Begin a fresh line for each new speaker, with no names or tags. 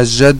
الجد